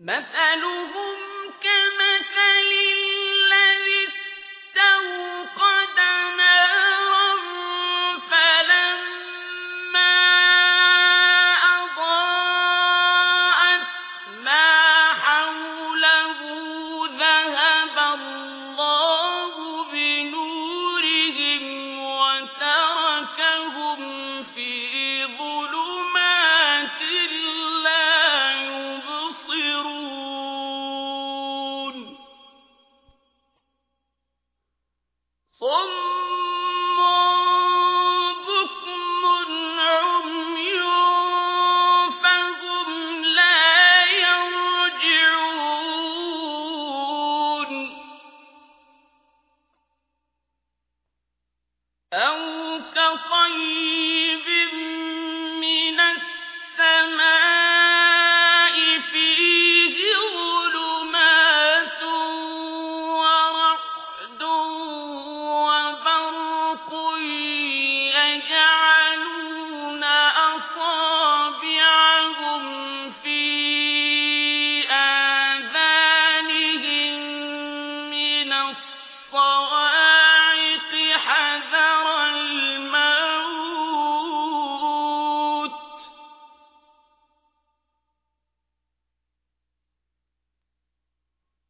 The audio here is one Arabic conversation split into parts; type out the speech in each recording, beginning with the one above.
مثلهم كمثل أو كصيب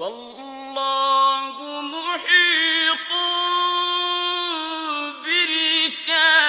والله محيط بالكافرين.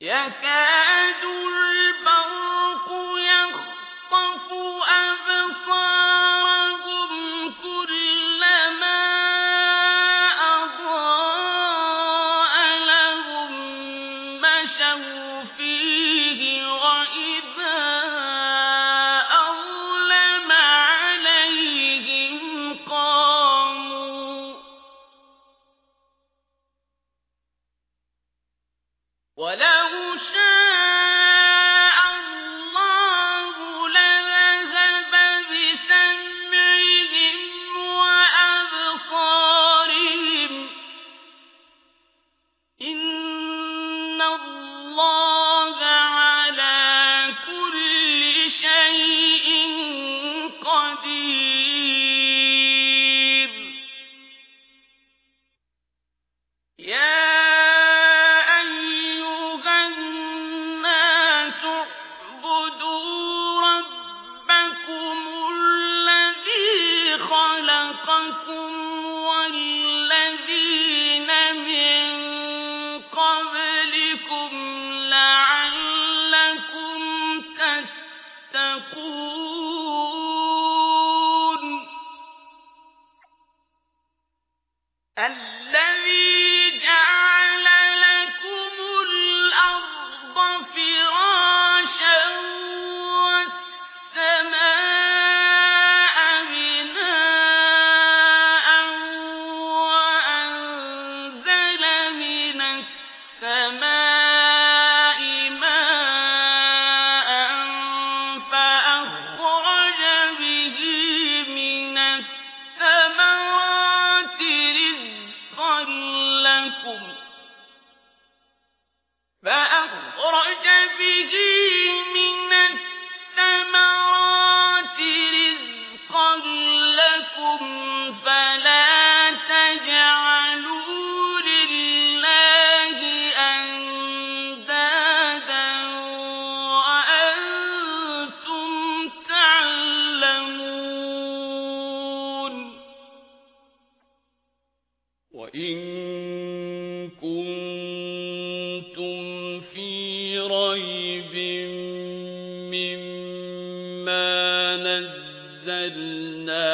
يكاد البرق يخطف أبصار ولو شاء إن كنتم في ريب مما نزلنا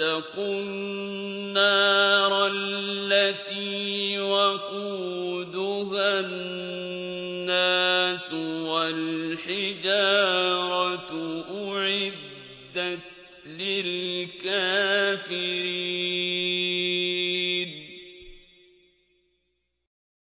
واتقوا النار التي وقودها الناس والحجارة أعدت للكافرين.